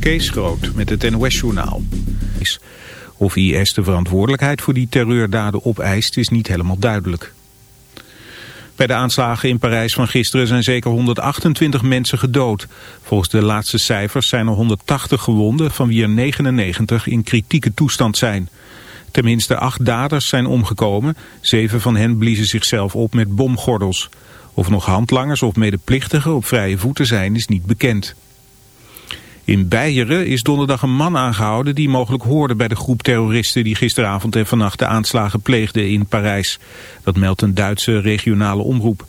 Kees Groot met het NOS-journaal. Of IS de verantwoordelijkheid voor die terreurdaden opeist is niet helemaal duidelijk. Bij de aanslagen in Parijs van gisteren zijn zeker 128 mensen gedood. Volgens de laatste cijfers zijn er 180 gewonden, van wie er 99 in kritieke toestand zijn. Tenminste acht daders zijn omgekomen. Zeven van hen bliezen zichzelf op met bomgordels. Of nog handlangers of medeplichtigen op vrije voeten zijn is niet bekend. In Beieren is donderdag een man aangehouden die mogelijk hoorde bij de groep terroristen die gisteravond en vannacht de aanslagen pleegden in Parijs. Dat meldt een Duitse regionale omroep.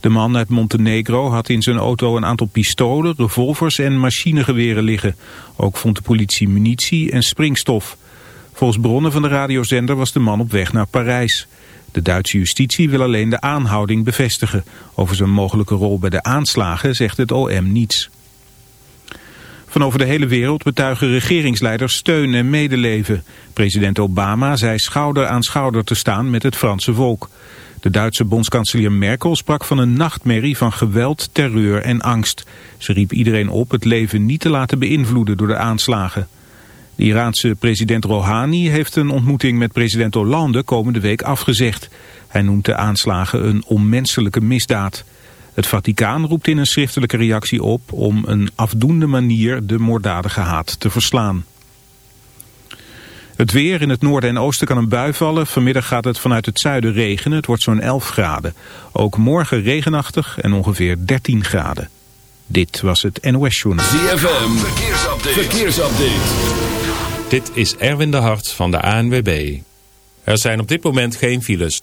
De man uit Montenegro had in zijn auto een aantal pistolen, revolvers en machinegeweren liggen. Ook vond de politie munitie en springstof. Volgens bronnen van de radiozender was de man op weg naar Parijs. De Duitse justitie wil alleen de aanhouding bevestigen. Over zijn mogelijke rol bij de aanslagen zegt het OM niets. Van over de hele wereld betuigen regeringsleiders steun en medeleven. President Obama zei schouder aan schouder te staan met het Franse volk. De Duitse bondskanselier Merkel sprak van een nachtmerrie van geweld, terreur en angst. Ze riep iedereen op het leven niet te laten beïnvloeden door de aanslagen. De Iraanse president Rouhani heeft een ontmoeting met president Hollande komende week afgezegd. Hij noemt de aanslagen een onmenselijke misdaad. Het Vaticaan roept in een schriftelijke reactie op om een afdoende manier de moorddadige haat te verslaan. Het weer in het noorden en oosten kan een bui vallen. Vanmiddag gaat het vanuit het zuiden regenen. Het wordt zo'n 11 graden. Ook morgen regenachtig en ongeveer 13 graden. Dit was het NOS Journal. ZFM, verkeersupdate. verkeersupdate. Dit is Erwin de Hart van de ANWB. Er zijn op dit moment geen files.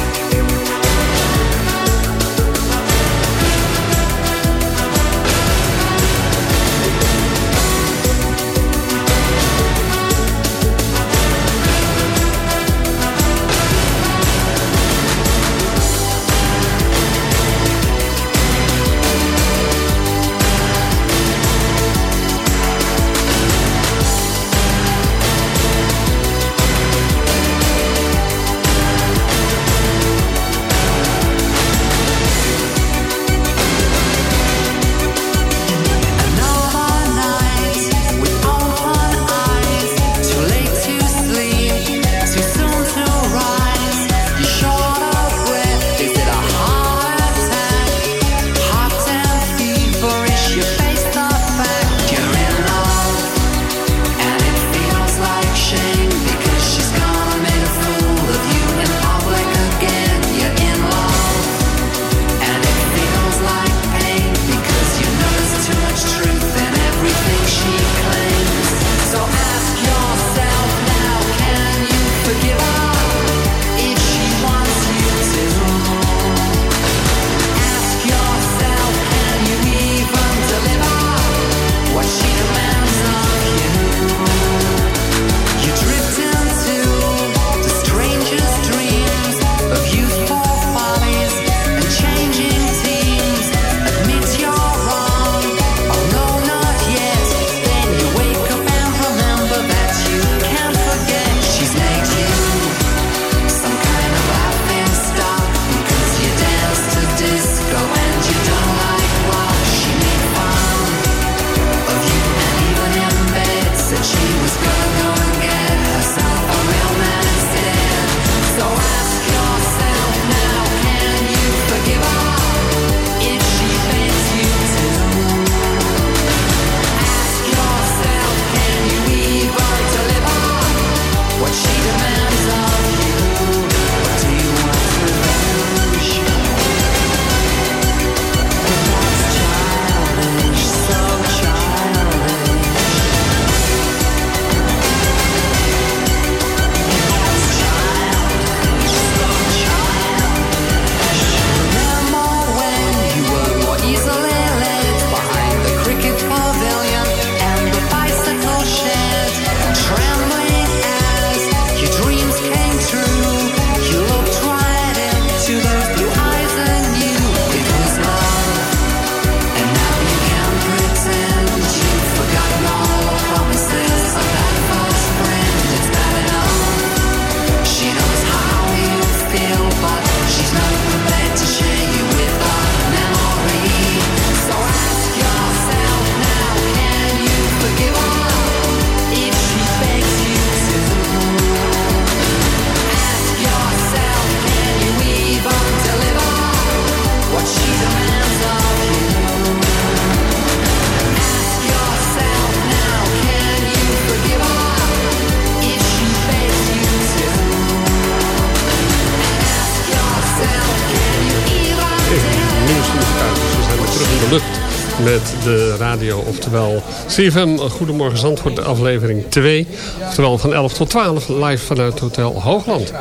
Radio. Oftewel CFM Goedemorgen Zandvoort, aflevering 2. Oftewel van 11 tot 12 live vanuit Hotel Hoogland.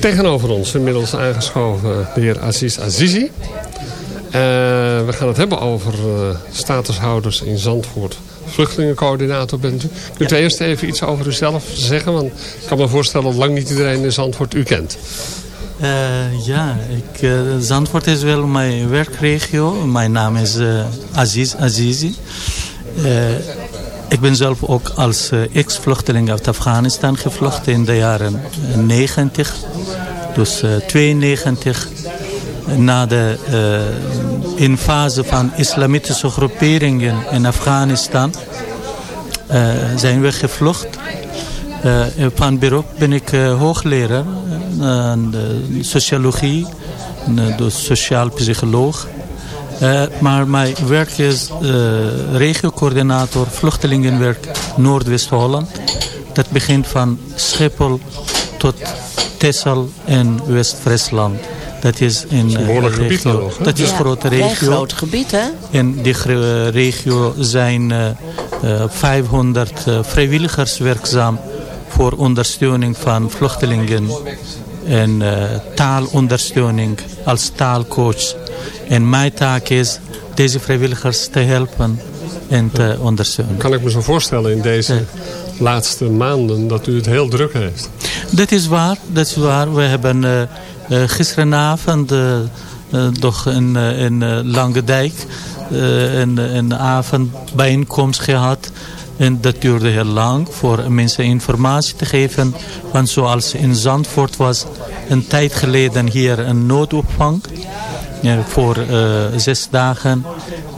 Tegenover ons inmiddels aangeschoven de heer Aziz Azizi. Uh, we gaan het hebben over uh, statushouders in Zandvoort. Vluchtelingencoördinator bent u. Kunt u eerst even iets over uzelf zeggen? Want ik kan me voorstellen dat lang niet iedereen in Zandvoort u kent. Uh, ja, ik, uh, Zandvoort is wel mijn werkregio. Mijn naam is uh, Aziz Azizi. ik ben zelf ook als ex-vluchteling uit Afghanistan gevlucht in de jaren 90. Dus 92 na de invasie van islamitische groeperingen in Afghanistan zijn we gevlucht. Uh, van beroep ben ik uh, hoogleraar uh, sociologie, dus sociaal psycholoog. maar mijn werk is regiocoördinator vluchtelingenwerk Noordwest-Holland. Dat begint van Schiphol tot Texel en West-Friesland. Dat is in een behoorlijk gebied nog. Dat is een grote regio. Een groot gebied, hè? In die regio zijn uh, uh, 500 uh, vrijwilligers werkzaam voor ondersteuning van vluchtelingen en uh, taalondersteuning als taalcoach. En mijn taak is deze vrijwilligers te helpen en te ondersteunen. Kan ik me zo voorstellen in deze laatste maanden dat u het heel druk heeft? Dat is waar, dat is waar. We hebben uh, uh, gisteravond toch in, in Lange Dijk een, een avondbijeenkomst gehad en dat duurde heel lang voor mensen informatie te geven. Want zoals in Zandvoort was een tijd geleden hier een noodopvang. Voor uh, zes dagen.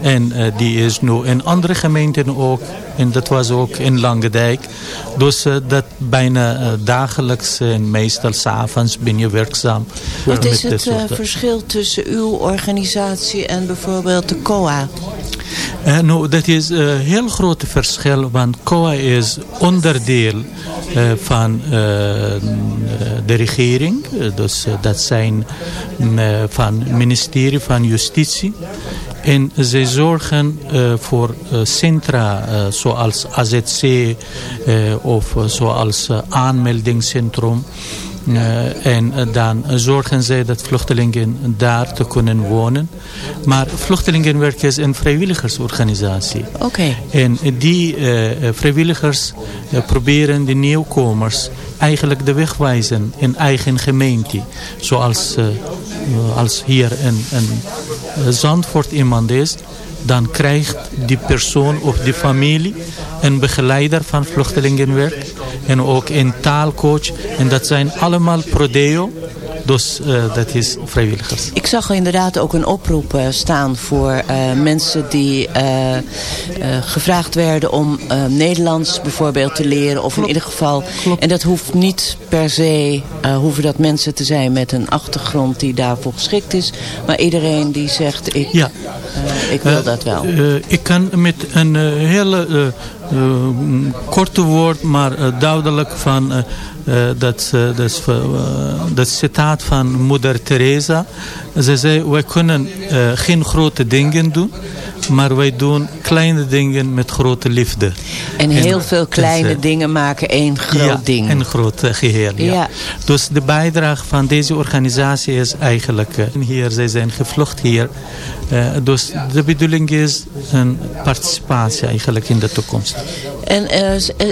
En uh, die is nu in andere gemeenten ook. En dat was ook in Langendijk. Dus uh, dat bijna dagelijks en meestal s'avonds ben je werkzaam. Wat is het verschil tussen uw organisatie en bijvoorbeeld de COA? Nou, dat is een heel groot verschil, want COA is onderdeel van de regering. dus dat zijn van het ministerie van Justitie. En zij zorgen voor centra zoals AZC of zoals aanmeldingscentrum. Uh, en dan zorgen zij dat vluchtelingen daar te kunnen wonen. Maar vluchtelingenwerk is een vrijwilligersorganisatie. Oké. Okay. En die uh, vrijwilligers uh, proberen de nieuwkomers eigenlijk de weg wijzen in eigen gemeente. Zoals als hier een, een Zandvoort iemand is dan krijgt die persoon of die familie een begeleider van vluchtelingenwerk en ook een taalcoach. En dat zijn allemaal prodeo. Dus uh, dat is vrijwilligers. Ik zag inderdaad ook een oproep uh, staan voor uh, mensen die gevraagd werden om Nederlands bijvoorbeeld te leren. Of in ieder geval. Klopt. En dat hoeft niet per se, hoeven dat mensen te zijn met een achtergrond die daarvoor geschikt is. Maar iedereen die zegt, ik, ja. ik wil dat wel. ik kan met een hele korte woord, maar duidelijk van... Uh, dat, dat, dat citaat van moeder Teresa. Ze zei, wij kunnen geen grote dingen doen, maar wij doen kleine dingen met grote liefde. En heel en, veel kleine dus, dingen maken één groot ja, ding. een groot geheel. Ja. Ja. Dus de bijdrage van deze organisatie is eigenlijk hier, zij zijn gevlucht hier. dus de bedoeling is een participatie eigenlijk in de toekomst. En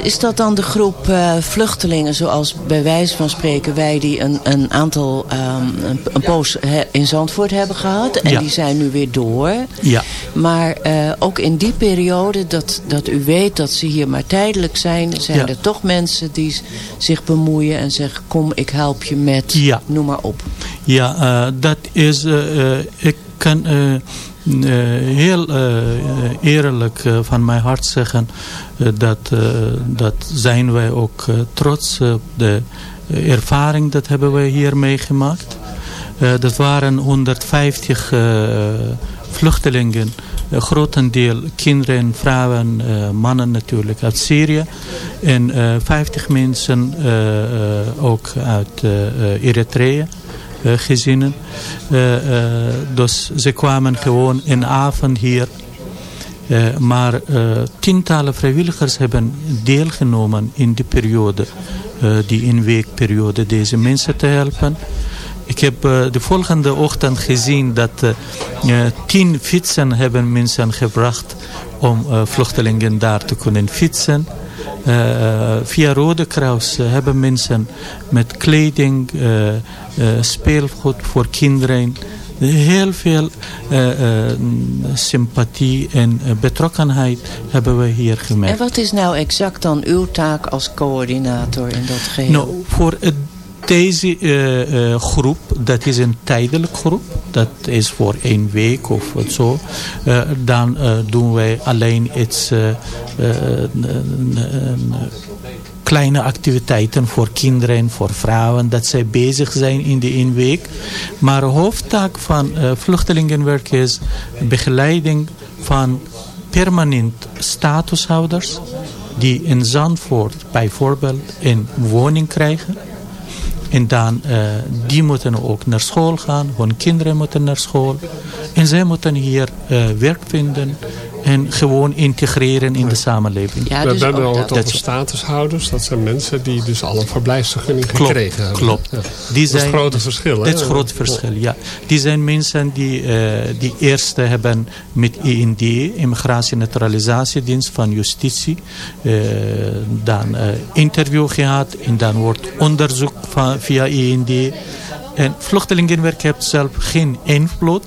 is dat dan de groep vluchtelingen zoals bij wijze van spreken wij die een, een aantal um, een, een poos in Zandvoort hebben gehad. En Ja. die zijn nu weer door. Ja. Maar uh, ook in die periode dat, dat u weet dat ze hier maar tijdelijk zijn. Zijn Ja. er toch mensen die zich bemoeien en zeggen kom ik help je met Ja. noem maar op. Ja, uh, dat is, uh, ik kan heel eerlijk van mijn hart zeggen dat, dat zijn wij ook trots op de ervaring dat hebben wij hier meegemaakt. dat waren 150 vluchtelingen, grotendeel kinderen en vrouwen, mannen natuurlijk uit Syrië en 50 mensen ook uit Eritrea gezinnen. Uh, uh, dus ze kwamen gewoon een avond hier Eh, maar eh, tientallen vrijwilligers hebben deelgenomen in die periode, eh, die inweekperiode, deze mensen te helpen. Ik heb eh, de volgende ochtend gezien dat eh, eh, tien fietsen hebben mensen gebracht om vluchtelingen daar te kunnen fietsen. Via Rode Kruis hebben mensen met kleding, speelgoed voor kinderen, heel veel sympathie en betrokkenheid hebben we hier En gemerkt. wat is nou exact dan uw taak als coördinator in dat geheel? Nou, voor het- deze eh, eh, groep, dat is een tijdelijk groep. Dat is voor één week of zo. Eh, dan doen wij alleen iets... kleine activiteiten voor kinderen, voor vrouwen, dat zij bezig zijn in de één week. Maar de hoofdtaak van vluchtelingenwerk is begeleiding van permanent statushouders die in Zandvoort bijvoorbeeld een woning krijgen. En dan, eh, die moeten ook naar school gaan. Hun kinderen moeten naar school. En zij moeten hier eh, werk vinden. En gewoon integreren in de samenleving. Ja, we dus hebben ook het over statushouders. Dat zijn mensen die dus al een verblijfsvergunning Klopt, gekregen hebben. klopt. Ja. Die Dat is zijn, het grote verschil. hè? Dat is het grote verschil, ja. Die zijn mensen die, eh die eerst hebben met IND, Immigratie- en Naturalisatiedienst van Justitie, eh, dan eh, interview gehad en dan wordt onderzoek van, via IND. En vluchtelingenwerk heeft zelf geen invloed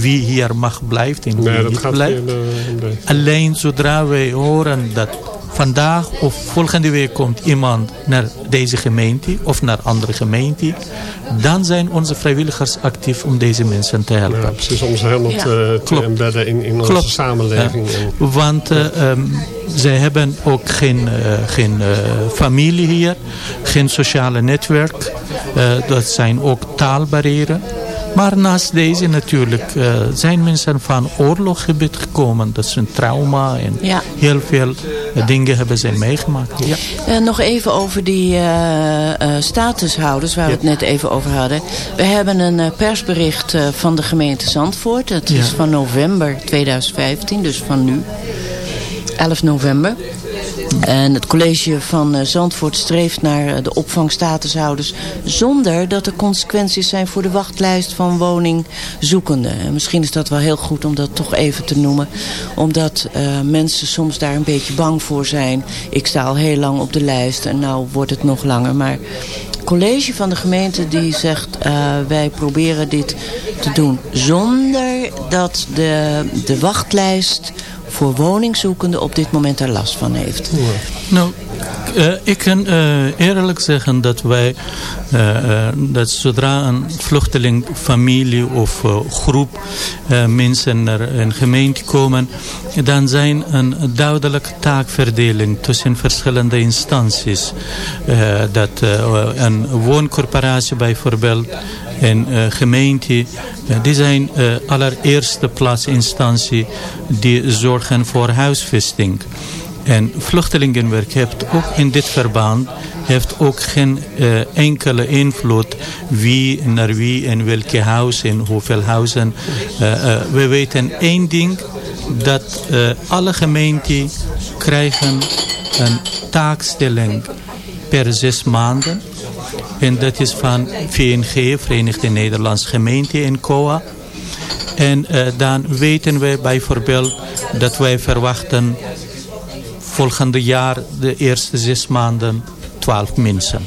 wie hier mag blijven en wie Nee, dat niet gaat blijft. de- Alleen zodra wij horen dat vandaag of volgende week komt iemand naar deze gemeente of naar andere gemeente, dan zijn onze vrijwilligers actief om deze mensen te helpen. ja, precies om ze helemaal Ja. te, embedden in, in onze Klopt. samenleving. Ja. Want eh, ehm, zij hebben ook geen, eh, geen eh, familie hier, geen sociale netwerk. Eh, dat zijn ook taalbarrieren. Maar naast deze natuurlijk eh, zijn mensen van oorloggebied gekomen. Dat is een trauma en Ja. heel veel eh, dingen hebben zij meegemaakt. Ja. Eh, nog even over die statushouders waar we het net even over hadden. We hebben een persbericht van de gemeente Zandvoort. Het is van november 2015, dus van nu. 11 november. En het college van eh, Zandvoort streeft naar eh, de opvangstatushouders... zonder dat er consequenties zijn voor de wachtlijst van woningzoekenden. En misschien is dat wel heel goed om dat toch even te noemen. Omdat eh, mensen soms daar een beetje bang voor zijn. Ik sta al heel lang op de lijst en nou wordt het nog langer. Maar het college van de gemeente die zegt... eh, wij proberen dit te doen zonder dat de, de wachtlijst voor woningzoekenden op dit moment daar last van heeft. Nou, eh, ik kan eh, eerlijk zeggen dat wij, eh, dat zodra een vluchteling, familie of groep mensen naar een gemeente komen, dan zijn een duidelijke taakverdeling tussen verschillende instanties. Dat een wooncorporatie bijvoorbeeld, eh, gemeente, die zijn allereerste plaats instantie die zorgen voor huisvesting. En vluchtelingenwerk heeft ook in dit verband heeft ook geen eh, enkele invloed wie naar wie en welke huis en hoeveel huizen. Eh, eh, we weten één ding, dat alle gemeenten krijgen een taakstelling per zes maanden. En dat is van VNG, Verenigde Nederlandse Gemeenten en COA. En dan weten wij bijvoorbeeld dat wij verwachten volgende jaar de eerste zes maanden twaalf mensen.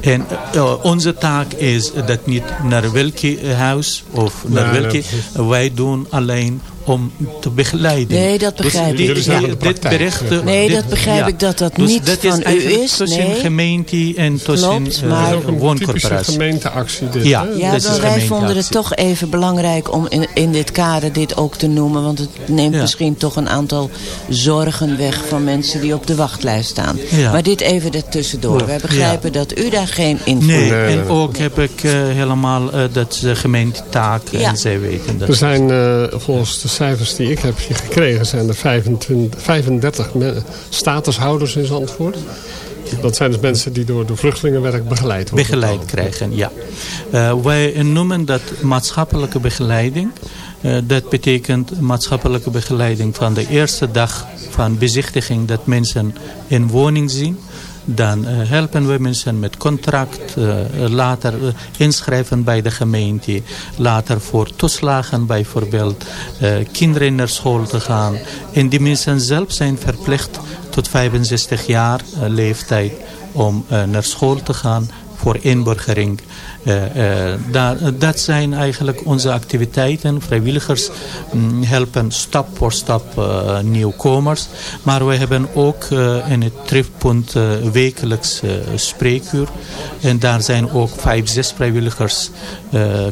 En eh, onze taak is dat niet naar welke huis of naar Nee, welke... nee, wij doen alleen om te begeleiden. Nee, dat begrijp ik. dit praktijk, bericht, zeg maar. Nee, dit- dat begrijp ik dat dat Dus niet dat van u eigenlijk is, tussen nee. gemeente en tussen Klopt, eh, maar- is typische wooncorporatie. gemeenteactie dit. Ja. Ja, is wij vonden het toch even belangrijk om in, in dit kader dit ook te noemen. Want het neemt Ja. misschien toch een aantal zorgen weg van mensen die op de wachtlijst staan. Ja. Maar dit even ertussendoor. Ja. Wij begrijpen dat u daar geen invloed Nee, Nee, en nee. ook heb ik eh, helemaal eh, dat de gemeentetaak Ja. en zij weten dat. Er zijn eh, volgens de cijfers die ik heb gekregen... zijn er 25, 35 me- statushouders in Zandvoort. Dat zijn dus mensen die door de vluchtelingenwerk begeleid worden. begeleid krijgen, ja. Eh, wij noemen dat maatschappelijke begeleiding. Eh, dat betekent maatschappelijke begeleiding van de eerste dag van bezichtiging dat mensen een woning zien. Dan eh, helpen we mensen met contract, eh, later eh, inschrijven bij de gemeente, later voor toeslagen bijvoorbeeld, kinderen naar school te gaan. En die mensen zelf zijn verplicht tot 65 jaar leeftijd om naar school te gaan voor inburgering. Eh, eh, eh, dat zijn eigenlijk onze activiteiten. Vrijwilligers mm, helpen stap voor stap nieuwkomers. Maar we hebben ook in het trefpunt wekelijks spreekuur. En daar zijn ook vijf, zes vrijwilligers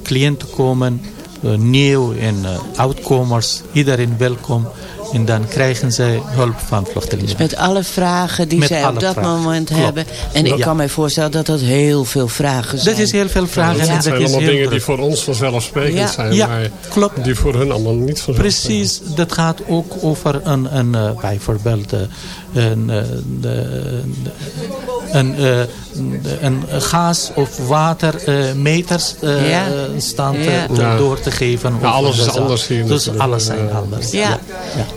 cliënten komen. nieuw en oudkomers. Iedereen welkom. En dan krijgen zij hulp van vluchtelingen. Met alle vragen die Met zij op dat vragen. moment Klopt. hebben. En ik Ja. kan mij voorstellen dat dat heel veel vragen zijn. Dat is heel veel vragen dat zijn allemaal dingen druk. die voor ons vanzelfsprekend Ja. zijn. Ja, maar klopt. die voor hun allemaal niet vanzelfsprekend Precies, dat gaat ook over een, een eh, bijvoorbeeld eh, een, eh, de- een, eh, een gas- of watermeters eh Ja. stand eh, Ja. te- Ja. door te geven. Ja, alles is anders hier Dus alles zijn Ja. anders. Ja.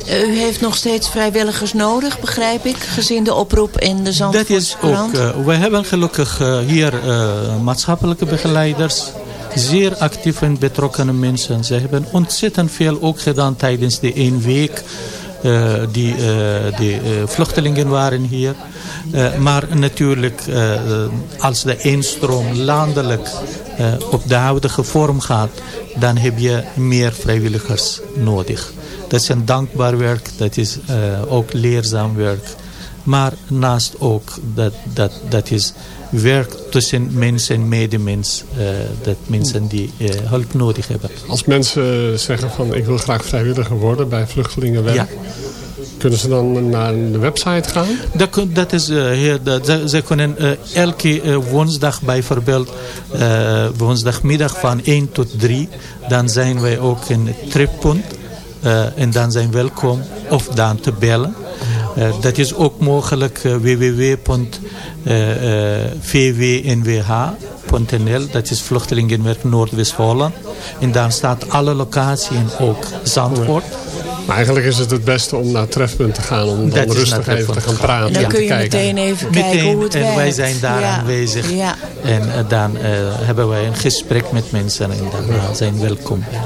U heeft nog steeds vrijwilligers nodig, begrijp ik? Gezien de oproep in de Dat is ook, eh, we hebben gelukkig eh, hier eh, maatschappelijke begeleiders, zeer actief en betrokkene mensen. Ze hebben ontzettend veel ook gedaan tijdens de één week eh, die eh, de eh, vluchtelingen waren hier. Maar natuurlijk, als de instroom landelijk op de huidige vorm gaat, dan heb je meer vrijwilligers nodig. Dat is een dankbaar werk, dat is ook leerzaam werk. Maar naast ook, dat, dat, dat is werk tussen mens en medemens. eh, dat mensen die eh, hulp nodig hebben. Als mensen zeggen van ik wil graag vrijwilliger worden bij vluchtelingenwerk. Ja. Kunnen ze dan naar de website gaan? Dat, dat is, eh, heel, dat, ze, ze kunnen eh, elke eh, woensdag bijvoorbeeld, eh, woensdagmiddag van 1 tot 3, dan zijn wij ook in het trippunt. eh, en dan zijn welkom of dan te bellen. Eh, dat is ook mogelijk uh, www.vwnwh.nl. Dat is Vluchtelingenwerk Noordwest-Holland. En daar staat alle locaties ook Zandvoort. Maar eigenlijk is het het beste om naar Trefpunt te gaan. Om dan Dat rustig even te gaan praten. En dan en kun je kijken. meteen even kijken Meteen, hoe het en werkt. wij zijn daar Ja. aanwezig. Ja. En eh, dan eh, hebben wij een gesprek met mensen en dan eh, zijn welkom. Ja.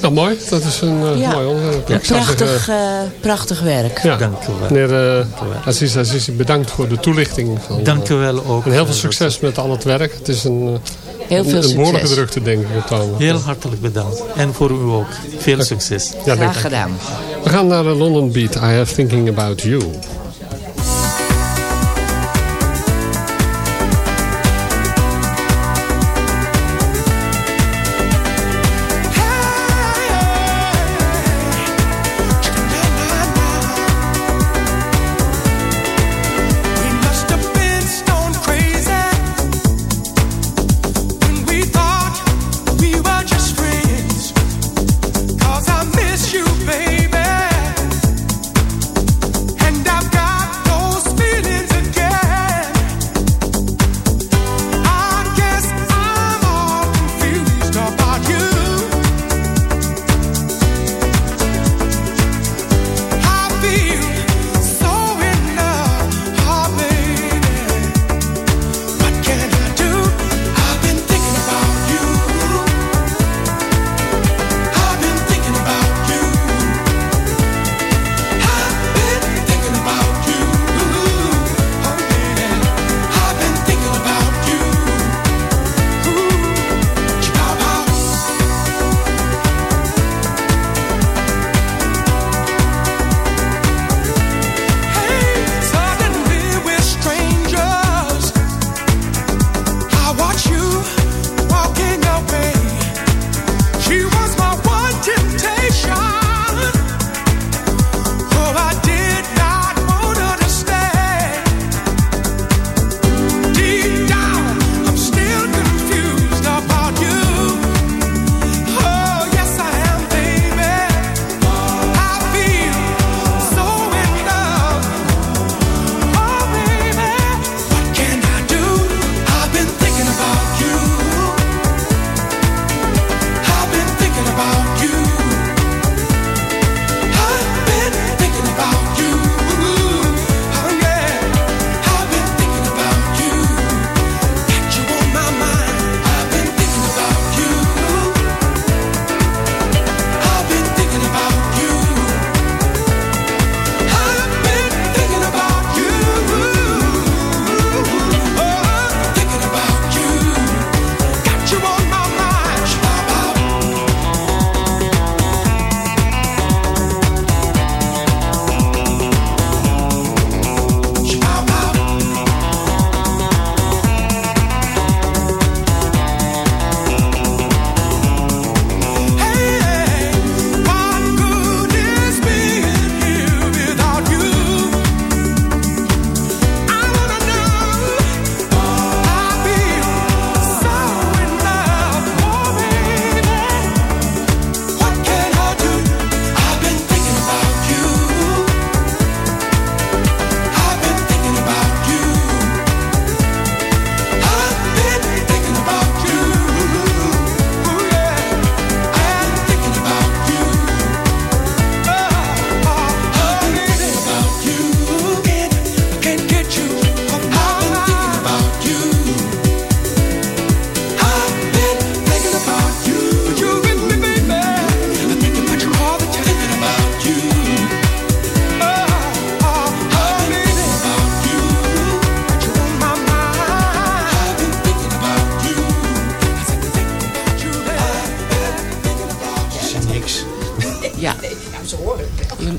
Nou, mooi. Dat is een eh, Ja. mooi onderwerp. Ja. Prachtig, eh, prachtig werk. ja. Dank u wel. Meneer uh, Aziz Azizi, bedankt voor de toelichting. Van, Dank u wel ook. En heel veel succes met al het werk. Het is een, eh, Heel veel een, een behoorlijke succes. drukte, denk ik. op het ogenblik. Heel hartelijk bedankt. En voor u ook. Veel succes. Ja, Graag gedaan. We gaan naar de London Beat. I have thinking about you.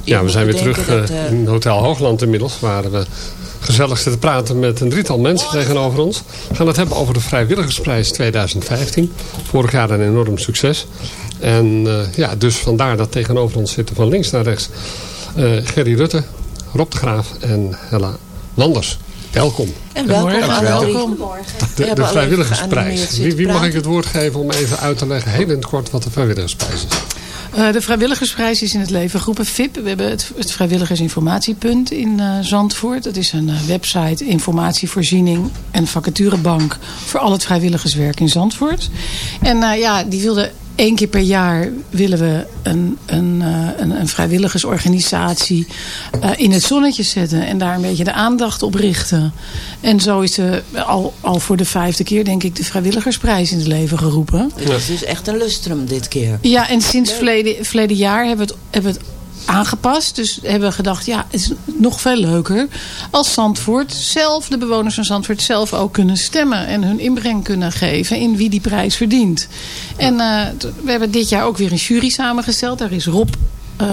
Ja, we zijn weer terug dat, eh, eh, in Hotel Hoogland inmiddels. Waar we gezellig zitten praten met een drietal mensen tegenover ons. We gaan het hebben over de Vrijwilligersprijs 2015. Vorig jaar een enorm succes. En eh, ja, dus vandaar dat tegenover ons zitten van links naar rechts... eh, Gerry Rutte, Rob de Graaf en Hella Landers. Welkom. En welkom drie. De, de vrijwilligersprijs. Wie, wie mag ik het woord geven om even uit te leggen, heel in het kort, wat de vrijwilligersprijs is? Eh, de vrijwilligersprijs is in het leven geroepen VIP. We hebben het, vrijwilligersinformatiepunt in eh, Zandvoort. Dat is een eh, website, informatievoorziening en vacaturebank voor al het vrijwilligerswerk in Zandvoort. En ja, die wilde één keer per jaar willen we een, een, eh, een, een vrijwilligersorganisatie eh, in het zonnetje zetten. En daar een beetje de aandacht op richten. En zo is de, al, al voor de vijfde keer denk ik de vrijwilligersprijs in het leven geroepen. Dus het is echt een lustrum dit keer. Ja, en sinds verleden, verleden jaar hebben we, het, hebben we het aangepast. Dus hebben we gedacht, ja, het is nog veel leuker als Zandvoort zelf, de bewoners van Zandvoort zelf ook kunnen stemmen. En hun inbreng kunnen geven in wie die prijs verdient. En eh, we hebben dit jaar ook weer een jury samengesteld. Daar is Rob... eh,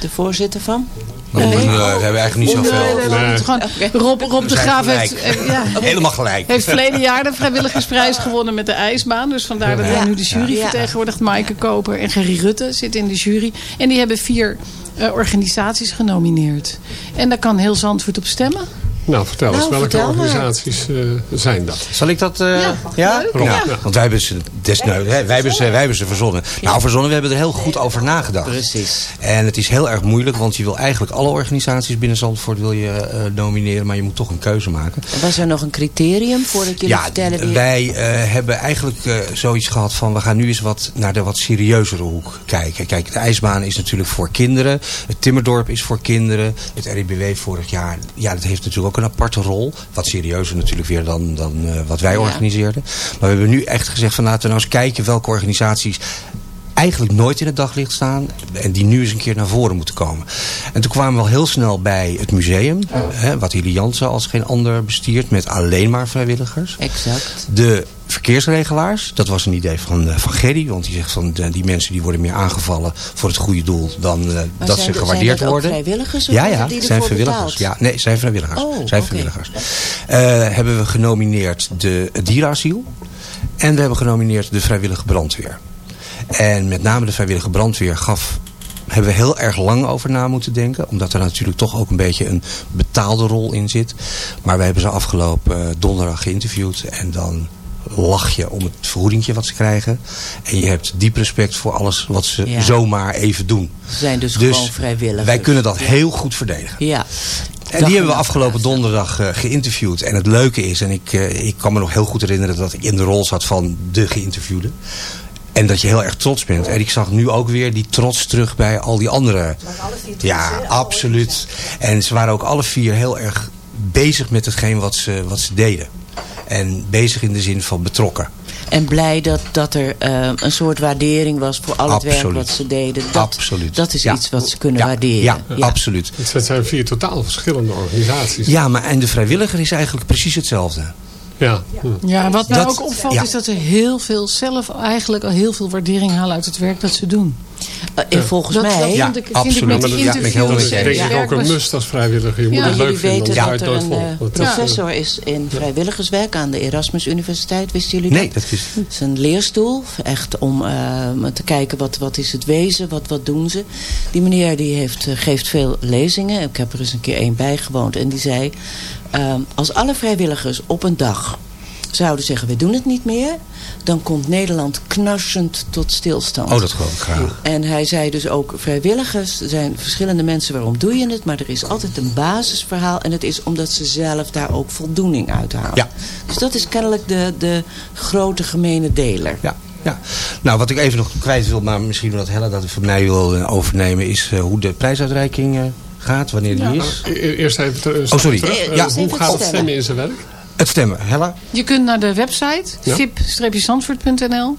De voorzitter van? Nee, we hebben eigenlijk niet zoveel. nee, nee, gewoon- Rob, Rob de Graaf gelijk. heeft, eh, ja, Helemaal gelijk. heeft verleden jaar de vrijwilligersprijs gewonnen met de ijsbaan. Dus vandaar dat hij nu de jury Ja. vertegenwoordigt. Maaike Koper en Gerry Rutte zit in de jury. En die hebben vier eh, organisaties genomineerd. En daar kan heel Zandvoort op stemmen. Nou, vertel eens, Nou, welke vertel organisaties eh, zijn dat? Zal ik dat... eh, Ja, ja? leuk. Ja. Want wij hebben ze desnoods, hè, wij hebben ze, wij hebben ze verzonnen. Nou, verzonnen, we hebben er heel goed over nagedacht. Precies. En het is heel erg moeilijk, want je wil eigenlijk alle organisaties binnen Zandvoort wil je eh, nomineren, maar je moet toch een keuze maken. Was er nog een criterium voordat jullie Ja, vertellen? wie- wij eh, hebben eigenlijk eh, zoiets gehad van... we gaan nu eens wat naar de wat serieuzere hoek kijken. Kijk, de ijsbaan is natuurlijk voor kinderen. Het Timmerdorp is voor kinderen. Het RIBW vorig jaar, ja, dat heeft natuurlijk ook een aparte rol. Wat serieuzer natuurlijk weer dan, dan eh, wat wij Ja. organiseerden. Maar we hebben nu echt gezegd van laten we nou eens kijken... welke organisaties eigenlijk nooit in het daglicht staan. En die nu eens een keer naar voren moeten komen. En toen kwamen we al heel snel bij het museum. Hè, wat Hilly Jansen als geen ander bestiert. Met alleen maar vrijwilligers. Exact. De verkeersregelaars, dat was een idee van, eh, van Gerry. Want die zegt van eh, die mensen die worden meer aangevallen voor het goede doel dan eh, dat zijn ze de- gewaardeerd zijn worden. vrijwilligers of Ja, ja, die zijn vrijwilligers. betaald? Ja, nee, zijn vrijwilligers. Oh, zijn vrijwilligers. Hebben we genomineerd de, het dierenasiel. En we hebben genomineerd de vrijwillige brandweer. En met name de vrijwillige brandweer gaf hebben we heel erg lang over na moeten denken. Omdat er natuurlijk toch ook een beetje een betaalde rol in zit. Maar we hebben ze afgelopen donderdag geïnterviewd. En dan lach je om het vergoedingje wat ze krijgen. En je hebt diep respect voor alles wat ze Ja. zomaar even doen. Ze zijn dus, Dus gewoon vrijwilligers. wij kunnen dat heel goed verdedigen. Ja. En die hebben we afgelopen donderdag eh, geïnterviewd. En het leuke is, en ik, eh, ik kan me nog heel goed herinneren dat ik in de rol zat van de geïnterviewde. En dat je heel erg trots bent. En ik zag nu ook weer die trots terug bij al die andere. Ja, absoluut. En ze waren ook alle vier heel erg bezig met hetgeen wat ze, wat ze deden. En bezig in de zin van betrokken. En blij dat, dat er eh, een soort waardering was voor al het werk wat ze deden. Dat, Absoluut. dat is Ja. iets wat ze kunnen Ja, waarderen. Ja, absoluut. Het zijn vier totaal verschillende organisaties. Ja, maar en de vrijwilliger is eigenlijk precies hetzelfde. Ja. Ja, wat mij Dat- ook opvalt ja. is dat ze heel veel zelf eigenlijk al heel veel waardering halen uit het werk dat ze doen. Eh, en volgens Dat- mij... dat Ja, vond ik, vind absoluut. ik met dat- Dat is denk ik ook een must als vrijwilliger. Je moet Ja, het leuk jullie vinden, weten dat er het een eh. Dat professor is in vrijwilligerswerk aan de Erasmus Universiteit. Wisten jullie Nee, dat? dat is... Het is een leerstoel, echt om eh, te kijken wat, wat is het wezen, wat, wat doen ze. Die meneer die heeft, geeft veel lezingen. Ik heb er eens een keer één bijgewoond. En die zei, eh, als alle vrijwilligers op een dag zouden zeggen, we doen het niet meer. Dan komt Nederland knarsend tot stilstand. Oh, dat geloof ik graag. En hij zei dus ook, vrijwilligers, er zijn verschillende mensen, waarom doe je het? Maar er is altijd een basisverhaal en het is omdat ze zelf daar ook voldoening uit halen. Ja. Dus dat is kennelijk de, de grote gemene deler. Ja, ja. Nou, wat ik even nog kwijt wil, maar misschien dat Hella dat voor mij wil eh, overnemen, is eh, hoe de prijsuitreiking eh, gaat, wanneer die is. E- Eerst even Oh, sorry. terug. Eh, Eh, Ja. Hoe even gaat het stemmen. stemmen in zijn werk? Het stemmen, Hella? Je kunt naar de website Ja. vip-zandvoort.nl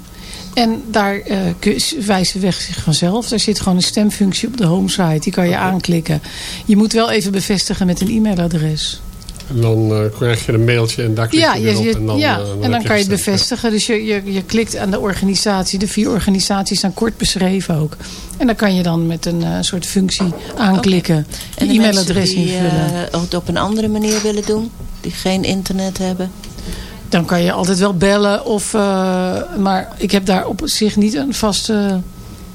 en daar eh, kun- wijst de weg zich vanzelf. Daar zit gewoon een stemfunctie op de homesite. Die kan je aanklikken. Je moet wel even bevestigen met een e-mailadres. En dan eh, krijg je een mailtje en daar klik je Ja, je, op. en dan, ja. eh, en dan kan je het bevestigen. Dus je, je, je klikt aan de organisatie. De vier organisaties zijn kort beschreven ook. En dan kan je dan met een eh, soort functie aanklikken. En de e-mailadres invullen. eh, het op een andere manier willen doen, die geen internet hebben. Dan kan je altijd wel bellen. Of, eh, maar ik heb daar op zich niet een vaste...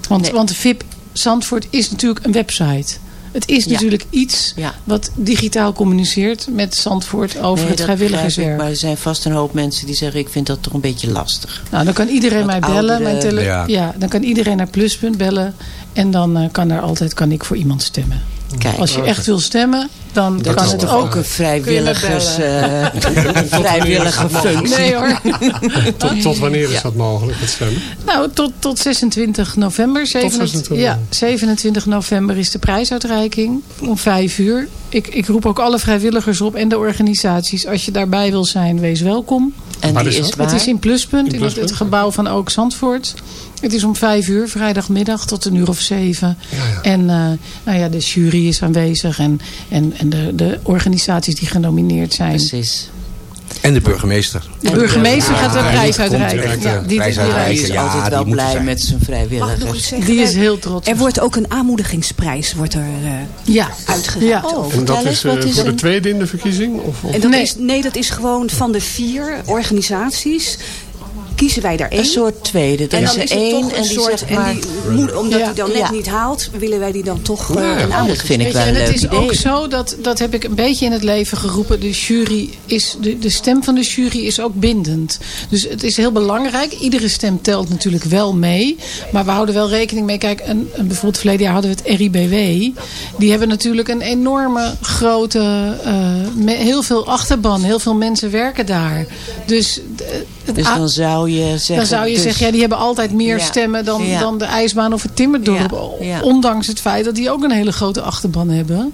Want, Nee. want de VIP Zandvoort is natuurlijk een website. Het is Ja. natuurlijk iets Ja. wat digitaal communiceert met Zandvoort over Nee, het vrijwilligerswerk. Maar er zijn vast een hoop mensen die zeggen... ik vind dat toch een beetje lastig. Nou, dan kan iedereen Wat mij bellen. Mijn tele- Ja. ja. dan kan iedereen naar Pluspunt bellen. En dan eh, kan er altijd kan ik voor iemand stemmen. Kijk, Als je echt wil stemmen, dan dat kan is het ook. een vrijwilligers, eh, een vrijwillige functie. Nee hoor. Tot, tot wanneer is Ja. dat mogelijk, het stemmen? Nou, tot, tot 26 november. 27, 26 ja, 27 november is de prijsuitreiking om 5 uur. Ik, ik roep ook alle vrijwilligers op en de organisaties. Als je daarbij wil zijn, wees welkom. En die is waar. Het is in Pluspunt, In in, het, het gebouw van Ook Zandvoort. Het is om 5 uur, vrijdagmiddag tot een uur of zeven. En eh, nou ja, de jury is aanwezig en, en, en de, de organisaties die genomineerd zijn. Precies. En de burgemeester. De burgemeester Ja, gaat de ja, prijs uitreiken. Ja, eh, die, die, prijs die- uitreiken. Die is ja, altijd wel blij met zijn vrijwilligers. die is Er- heel trots. Er wordt ook een aanmoedigingsprijs wordt er, eh, ja. uitgereikt. Ja. Oh, En dat is wat is voor de tweede in de verkiezing? Of, of- En dat Nee. Is, nee, dat is gewoon van de vier organisaties kiezen wij daar één. Een soort tweede. Er en is dan er is het één toch en die soort... zegt En maar... die, moet- omdat Ja. hij dan net Ja. niet haalt, willen wij die dan toch Ja, eh, ja. een dat aanmoediging vind ik wel een en het leuk is idee. ook zo, dat, dat heb ik een beetje in het leven geroepen. De jury is, de, de stem van de jury is ook bindend. Dus het is heel belangrijk. Iedere stem telt natuurlijk wel mee. Maar we houden wel rekening mee. Kijk, een, een, bijvoorbeeld verleden jaar hadden we het RIBW. Die hebben natuurlijk een enorme grote, eh, me- heel veel achterban. Heel veel mensen werken daar. Dus, eh, het Dus dan zou je zeggen... dan zou je dus- zeggen, ja, die hebben altijd meer Ja. stemmen dan, Ja. dan de ijsbaan of het timmerdorp. Ondanks het feit dat die ook een hele grote achterban hebben.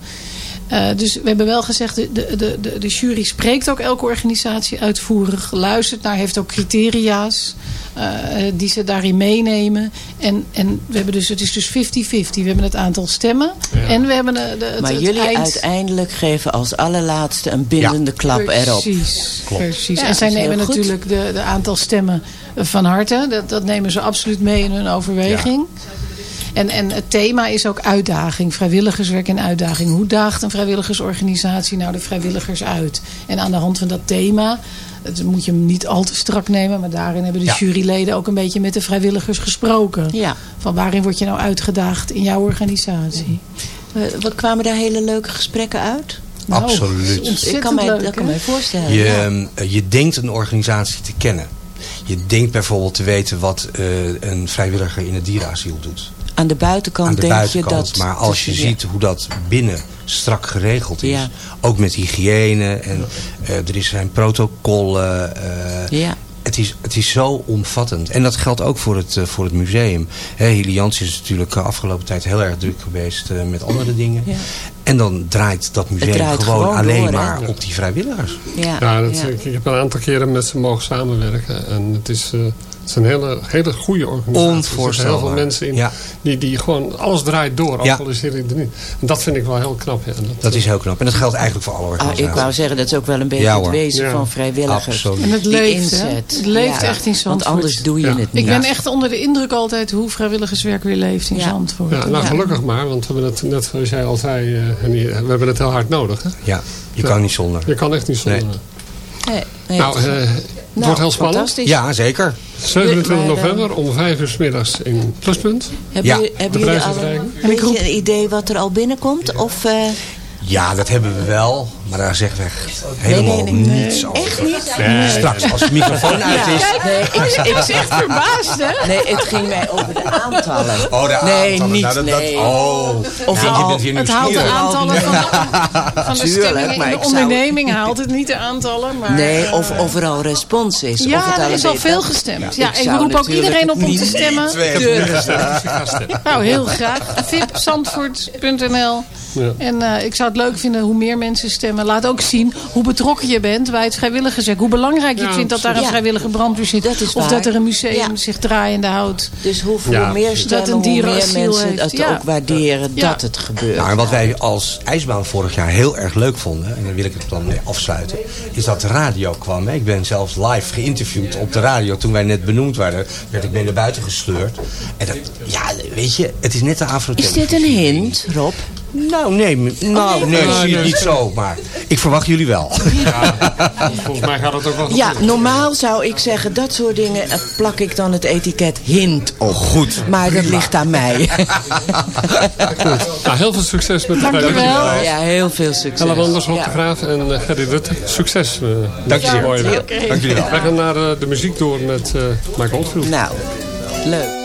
Eh, dus we hebben wel gezegd, de, de, de, de- jury spreekt ook elke organisatie uitvoerig. Luistert naar, heeft ook criteria's eh, die ze daarin meenemen. En, en we hebben dus, het is dus 50-50. We hebben het aantal stemmen. En we hebben de, de, het, Maar het jullie eind... uiteindelijk geven als allerlaatste een bindende klap erop. Precies, precies. Ja, en zij nemen natuurlijk de, de aantal stemmen van harte. Dat, dat nemen ze absoluut mee in hun overweging. En, en het thema is ook uitdaging. Vrijwilligerswerk en uitdaging. Hoe daagt een vrijwilligersorganisatie nou de vrijwilligers uit? En aan de hand van dat thema... Dat moet je hem niet al te strak nemen. Maar daarin hebben de Ja. juryleden ook een beetje met de vrijwilligers gesproken. Ja. Van waarin word je nou uitgedaagd in jouw organisatie? Eh, Wat kwamen daar hele leuke gesprekken uit? Nou, Absoluut. Ik kan mij, leuk, dat kan mij voorstellen. Je, ja. eh, je denkt een organisatie te kennen. Je denkt bijvoorbeeld te weten wat eh, een vrijwilliger in het dierenasiel doet. Aan de buitenkant aan de denk buitenkant. je dat... maar als je ja. ziet hoe dat binnen strak geregeld is. Ja. Ook met hygiëne. En eh, er is- zijn protocollen. eh, Ja. het, is, het is zo omvattend. En dat geldt ook voor het, eh, voor het museum. Hè, Hilly Jans is natuurlijk de afgelopen tijd heel erg druk geweest eh, met andere dingen. Ja. En dan draait dat museum draait gewoon, gewoon alleen door, maar op die vrijwilligers. Ja, Ja, dat, ja. Ik, ik heb een aantal keren met ze mogen samenwerken. En het is, eh, het is een hele, hele goede organisatie. Er zitten heel veel mensen in Ja. die, die gewoon alles draait door. Ja. al is er niet. En dat vind ik wel heel knap. Ja. Dat is heel knap. En dat geldt eigenlijk voor alle Ah, organisaties. ik wou zeggen, dat is ook wel een beetje Ja, het wezen Ja. van vrijwilligers. Absoluut. En het Die leeft, inzet. Het leeft Ja. echt in Zandvoort. Want anders doe je Ja. het Ik niet. ben echt onder de indruk altijd hoe vrijwilligerswerk weer leeft in Ja. Zandvoort. Ja, nou Ja. gelukkig maar, want we hebben het net zoals jij al zei, eh, we hebben het heel hard nodig. Hè? Ja, je Ja. kan niet zonder. Je kan echt niet zonder. Nee. Nee, nee, Nou, eh, nou, wordt heel spannend. fantastisch. Ja, zeker. 27 Maar, eh, november om 5 uur 's middags in Pluspunt. Hebben, Ja. jullie, hebben De jullie al prijsuitreiking. een beetje een idee wat er al binnenkomt? Of, eh, Ja, dat hebben we wel. Maar daar zeggen we echt helemaal nee, nee, nee. niets over. echt niet? Straks, als de microfoon uit is. Nee, ik, ik zeg Verbaasd, hè? Nee, het ging mij over de aantallen. Oh, de nee, aantallen. niet. Nou, dat- dat- nee. oh. Of Nou, je bent weer Het haalt de aantallen van de, van de maar in de zou- onderneming haalt het niet de aantallen. Maar, Nee, eh, of, of er al respons is. of Ja, het er is al veel gestemd. Ja, Ja, ik roep ook iedereen op om niet- te stemmen. Twee. Nou, heel graag. VIP Zandvoort.nl Ja. En eh, ik zou het leuk vinden hoe meer mensen stemmen. Laat ook zien hoe betrokken je bent bij het vrijwilligerswerk. Hoe belangrijk je Ja, vindt dat daar een vrijwillige brandweer zit. Dat is of dat er een museum Ja. zich draaiende houdt. Dus hoe, hoe Ja, meer stemmen, Dat een hoe meer mensen heeft. het Ja. ook waarderen Ja. dat het gebeurt. Nou, en wat wij als ijsbaan vorig jaar heel erg leuk vonden... en daar wil ik het dan mee afsluiten... is dat de radio kwam. hè. Ik ben zelfs live geïnterviewd op de radio. Toen wij net benoemd werden, werd ik mee naar buiten gesleurd. En dat, ja, weet je, het is net de afro Is dit een hint, Rob? Nou, nee, m- nou, nee. nee, Ah, zie je nee. niet zo. Maar ik verwacht jullie wel. Volgens mij gaat het ook wel Ja, normaal zou ik zeggen, dat soort dingen eh, plak ik dan het etiket hint op. Goed. Maar dat ligt aan mij. Nou, heel veel succes met de Dankjewel. Ja, heel veel succes. Ella Wanders, Rob Ja. de Graaf en uh, Gerry Rutte. Succes. Uh, Dank je. Oké. Dank jullie wel. Wij gaan naar uh, de muziek door met Michael Oldfield. Nou, leuk.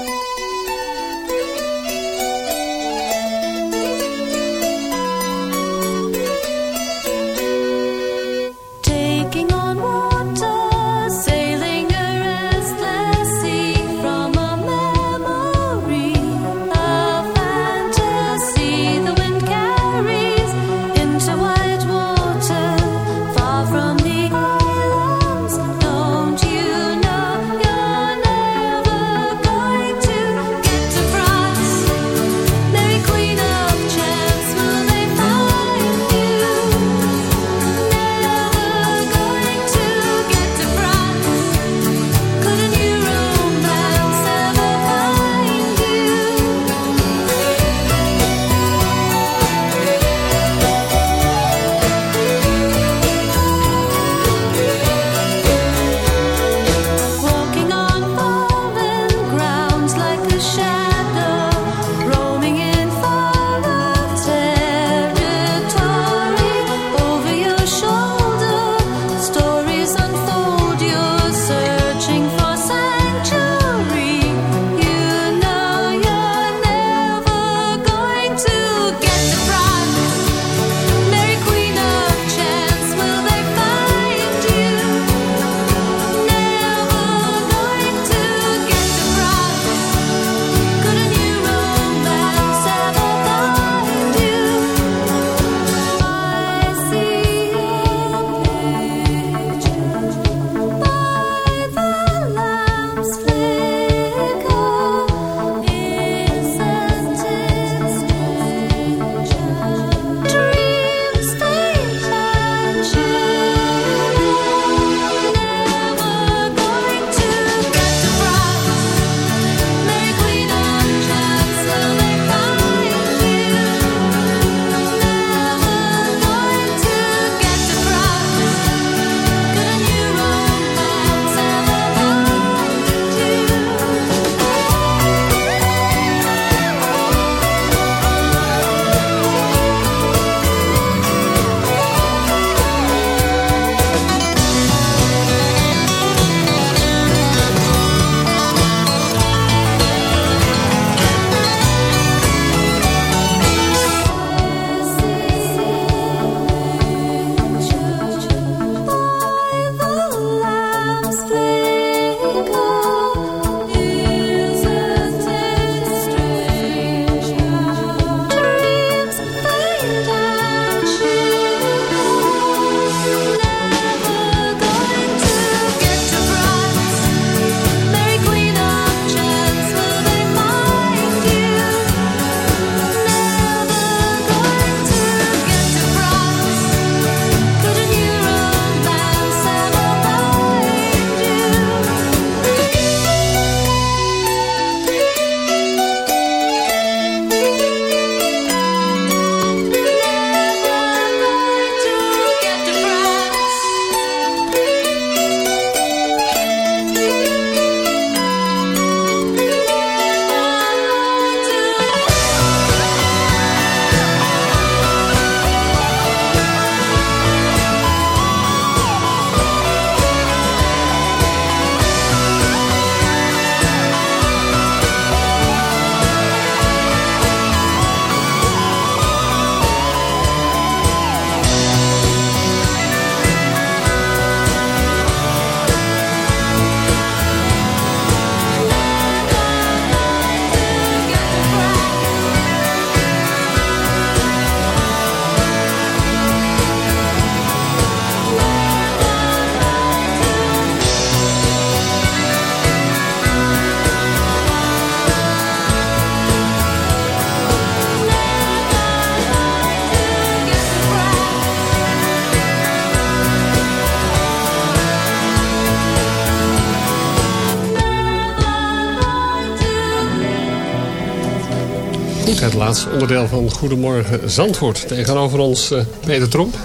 Laatste onderdeel van Goedemorgen Zandvoort. Tegenover ons eh, Peter Tromp.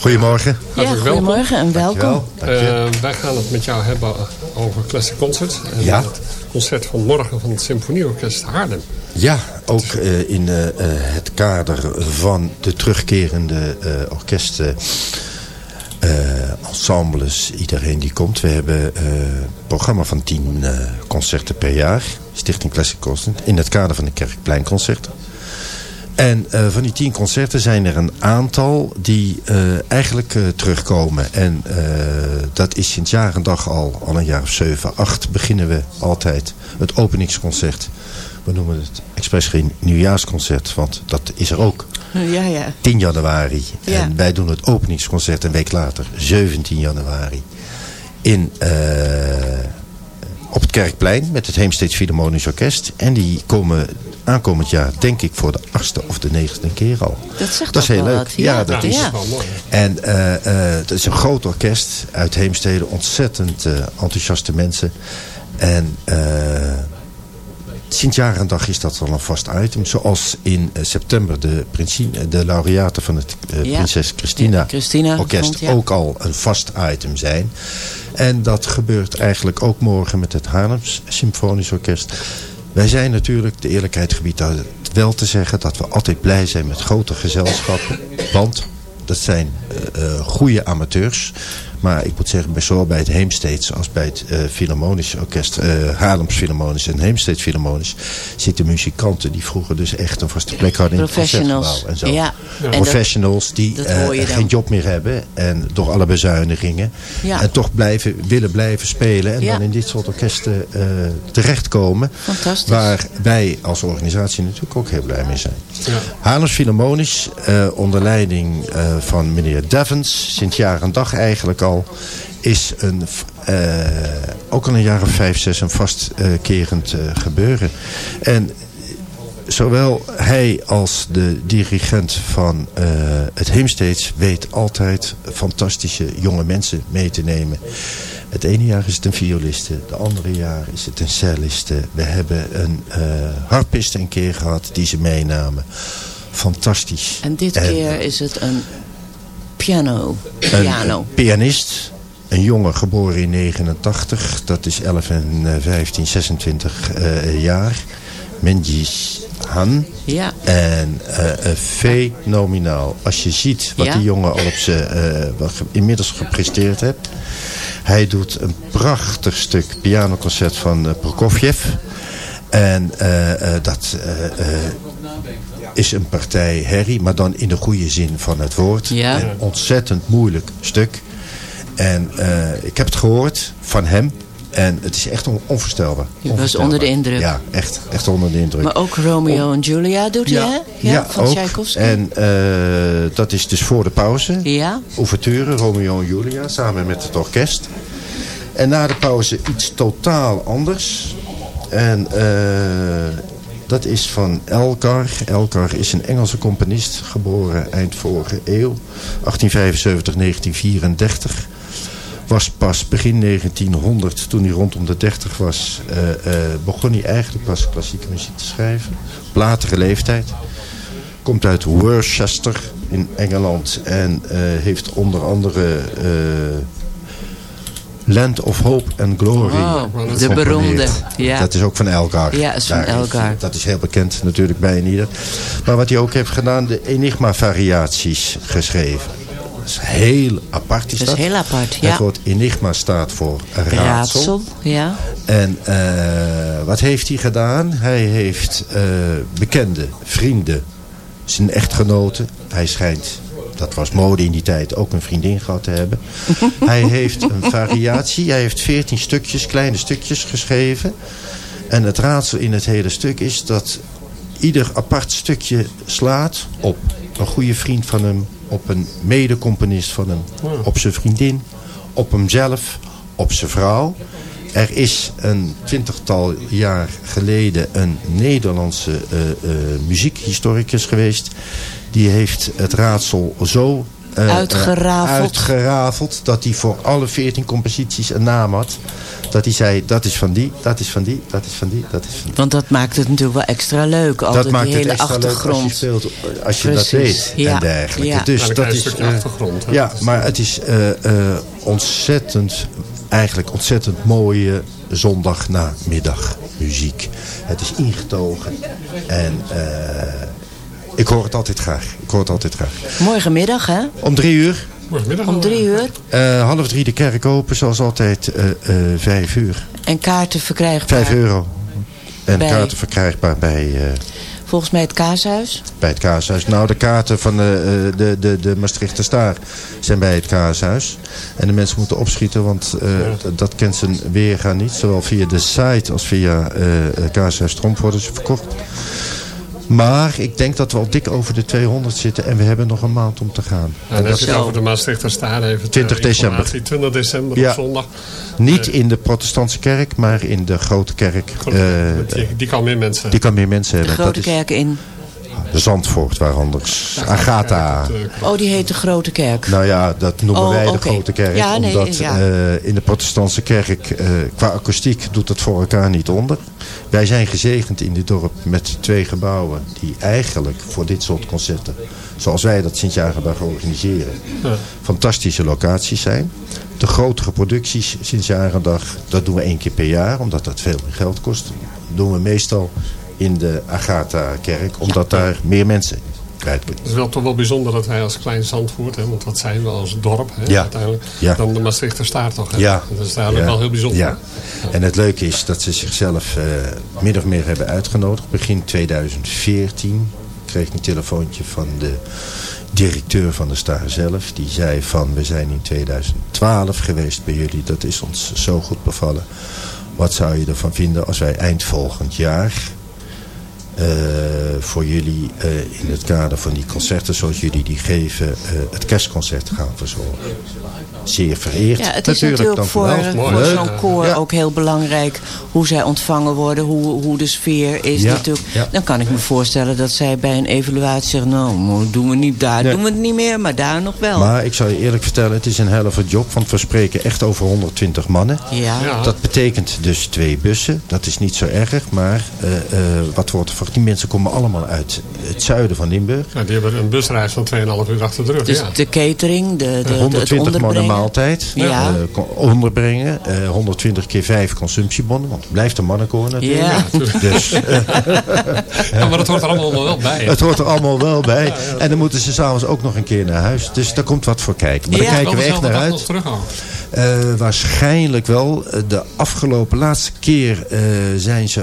Goedemorgen. Hartelijk welkom. goedemorgen en welkom. Eh, wij gaan het met jou hebben over Classic Concert. En Ja. het concert van morgen van het Symfonieorkest Haarlem. Ja, ook eh, in het kader van de terugkerende eh, orkesten, eh, ensembles, iedereen die komt. We hebben eh, een programma van tien eh, concerten per jaar, Stichting Classic Concert, in het kader van de Kerkpleinconcerten. En eh, van die tien concerten zijn er een aantal die eh, eigenlijk eh, terugkomen. En dat is sinds jaar en dag al, al een jaar of zeven, acht, beginnen we altijd het openingsconcert. We noemen het expres geen nieuwjaarsconcert, want dat is er ook. Ja, ja. 10 januari. Ja. En wij doen het openingsconcert een week later, 17 januari. In, op het Kerkplein met het Heemsteeds Philharmonisch Orkest. En die komen aankomend jaar, denk ik, voor de achtste of de negende keer al. Dat zegt Dat is heel wel leuk. wat. Ja, dat is ja. En eh, eh, het is een groot orkest uit Heemstede. Ontzettend eh, enthousiaste mensen. En sinds jaar en dag is dat al een vast item. Zoals in september de, de laureaten van het. Prinses Christina, Christina orkest vond, ook al een vast item zijn. En dat gebeurt eigenlijk ook morgen met het Haarlems Symfonisch Orkest. Wij zijn natuurlijk, de eerlijkheid gebiedt wel te zeggen... dat we altijd blij zijn met grote gezelschappen. Want dat zijn eh, goede amateurs. Maar ik moet zeggen, bij- zowel bij het Heemsteeds als bij het eh Philharmonisch Orkest... eh Haarlems Philharmonisch en Heemsteeds Philharmonisch... zitten muzikanten die vroeger dus echt een vaste plek hadden in het Professionals. concertgebouw. En zo. Ja. En dat- Professionals die dat eh, geen job meer hebben. En door alle bezuinigingen. Ja. En toch blijven, willen blijven spelen. En Ja. dan in dit soort orkesten eh, terechtkomen. Fantastisch. Waar wij als organisatie natuurlijk ook heel blij mee zijn. Ja. Haarlems Philharmonisch, eh, onder leiding eh, van meneer Devens, sinds jaar en dag eigenlijk al, is een, eh, ook al een jaar of vijf, zes een vastkerend eh gebeuren. En zowel hij als de dirigent van eh, het Heemsteeds weet altijd fantastische jonge mensen mee te nemen. Het ene jaar is het een violiste, de andere jaar is het een celliste. We hebben een eh harpiste een keer gehad die ze meenamen. Fantastisch. En dit keer is het een piano. Een Piano. pianist, een jongen geboren in 89, dat is 11 en eh, 15, 26 eh, jaar. Menjis Han. Ja. En eh, eh, fenomenaal. Als je ziet wat Ja. die jongen al op eh, ge- inmiddels gepresteerd heeft. Hij doet een prachtig stuk pianoconcert van eh, Prokofjev. En eh, eh, dat eh, eh, is een partij herrie, maar dan in de goede zin van het woord. Ja. Een ontzettend moeilijk stuk. En eh, ik heb het gehoord van hem. En het is echt on- onvoorstelbaar. Je was onder de indruk. Ja, echt, echt onder de indruk. Maar ook Romeo en Julia doet hij, hè? Ja, van ook. Tchaikovsky. En eh, dat is dus voor de pauze. Ja. Ouverture, Romeo en Julia, samen met het orkest. En na de pauze iets totaal anders. En eh, dat is van Elgar. Elgar is een Engelse componist, geboren eind vorige eeuw. 1875, 1934. Was pas begin 1900, toen hij rondom de 30 was, eh, eh, begon hij eigenlijk pas klassieke muziek te schrijven. Op latere leeftijd. Komt uit Worcester in Engeland en eh, heeft onder andere Land of Hope and Glory Oh, de beroemde, ja. Dat is ook van Elgar. Ja, is van Daar Elgar. dat is heel bekend natuurlijk bij ieder. Maar wat hij ook heeft gedaan, de Enigma-variaties geschreven. Dat is heel apart. Is Dat dat is heel apart, ja. Het woord Enigma staat voor raadsel. Raadsel, ja. En eh, wat heeft hij gedaan? Hij heeft eh, bekende vrienden, zijn echtgenoten. Hij schijnt, dat was mode in die tijd, ook een vriendin gehad te hebben. hij heeft een variatie. Hij heeft veertien stukjes, kleine stukjes geschreven. En het raadsel in het hele stuk is dat ieder apart stukje slaat op een goede vriend van hem, op een medecomponist van hem, op zijn vriendin, op hemzelf, op zijn vrouw. Er is een twintigtal jaar geleden een Nederlandse eh, eh, muziekhistoricus geweest. Die heeft het raadsel zo eh, eh, Uitgerafeld. uitgerafeld. Dat hij voor alle 14 composities een naam had. Dat hij zei, dat is van die, dat is van die, dat is van die, dat is van die. Want dat maakt het natuurlijk wel extra leuk. Altijd dat maakt die het hele extra leuk als je achtergrond. speelt, als je dat weet ja, en dergelijke. ja. Dus dat is eh, achtergrond, hè. Ja, maar het is eh, eh, ontzettend, eigenlijk ontzettend mooie zondagnamiddag muziek. Het is ingetogen en eh, ik hoor het altijd graag. Ik hoor het altijd graag. Morgenmiddag, hè? Om drie uur, Morgenmiddag Om drie uur. eh, half drie de kerk open, zoals altijd eh, eh, vijf uur. En kaarten verkrijgbaar. Vijf euro. En Bij- kaarten verkrijgbaar bij... eh, Volgens mij het Kaashuis. Bij het kaashuis. Nou, de kaarten van de, eh, de, de, de Maastrichter Staar zijn bij het kaashuis. En de mensen moeten opschieten, want eh, dat kent zijn weerga niet. Zowel via de site als via eh kaashuis Tromp worden ze verkocht. Maar ik denk dat we al dik over de 200 zitten en we hebben nog een maand om te gaan. En dat het over de Maastrichter Staar even. 20 ter december. informatie. 20 december Ja. op zondag. Niet in de protestantse kerk, maar in de grote kerk. Grote eh, die, die kan meer mensen. die kan meer mensen De hebben. Grote dat is Kerk in. Zandvoort, waar anders. Agatha. Oh, die heet de Grote Kerk. Nou ja, dat noemen Oh, wij de grote kerk. Ja, nee, omdat ja. eh, in de protestantse kerk, eh, qua akoestiek, doet het voor elkaar niet onder. Wij zijn gezegend in dit dorp met twee gebouwen die eigenlijk voor dit soort concerten, zoals wij dat Sint-Jagendag organiseren, Ja. fantastische locaties zijn. De grotere producties Sint-Jagendag, dat doen we één keer per jaar, omdat dat veel meer geld kost. Dat doen we meestal in de Agatha-kerk, omdat daar meer mensen kwijt kunnen. Het is wel toch wel bijzonder dat wij als klein Zandvoort, hè, want wat zijn we als dorp hè, Ja. uiteindelijk, Ja. dan de Maastrichter Staart toch. Hè? Ja. Dat is eigenlijk wel heel bijzonder. Ja. En het leuke is dat ze zichzelf eh min of meer hebben uitgenodigd. Begin 2014 kreeg ik een telefoontje van de directeur van de Star zelf. Die zei van we zijn in 2012 geweest bij jullie. Dat is ons zo goed bevallen. Wat zou je ervan vinden als wij eind volgend jaar... eh, voor jullie eh, in het kader van die concerten zoals jullie die geven... eh, het kerstconcert gaan verzorgen. Zeer vereerd. Ja, het is natuurlijk voor, voor zo'n koor Ja. ook heel belangrijk hoe zij ontvangen worden, hoe, hoe de sfeer is Ja, natuurlijk. ja. Dan kan ik me voorstellen dat zij bij een evaluatie zeggen, nou, doen we niet daar, Nee. doen we het niet meer, maar daar nog wel. Maar ik zal je eerlijk vertellen, het is een helft job. Want we spreken echt over 120 mannen. Ja. Ja. Dat betekent dus twee bussen. Dat is niet zo erg. Maar eh, eh, wat wordt er Die mensen komen allemaal uit het zuiden van Limburg. Ja, die hebben een busreis van 2,5 uur achter de rug. Dus ja. de catering, de, de, de, het 120 man een onderbrengen. maaltijd. Ja. eh, onderbrengen. eh, 120 keer 5 consumptiebonnen. Want het blijft een mannenkoor natuurlijk. Ja. Dus, eh, Ja, maar dat hoort er allemaal wel bij. hè. het hoort er allemaal wel bij. En dan moeten ze s'avonds ook nog een keer naar huis. Dus daar komt wat voor kijken. Maar Ja. daar kijken we echt naar uit. nog terug Eh, waarschijnlijk wel. Eh, De afgelopen laatste keer eh, zijn ze,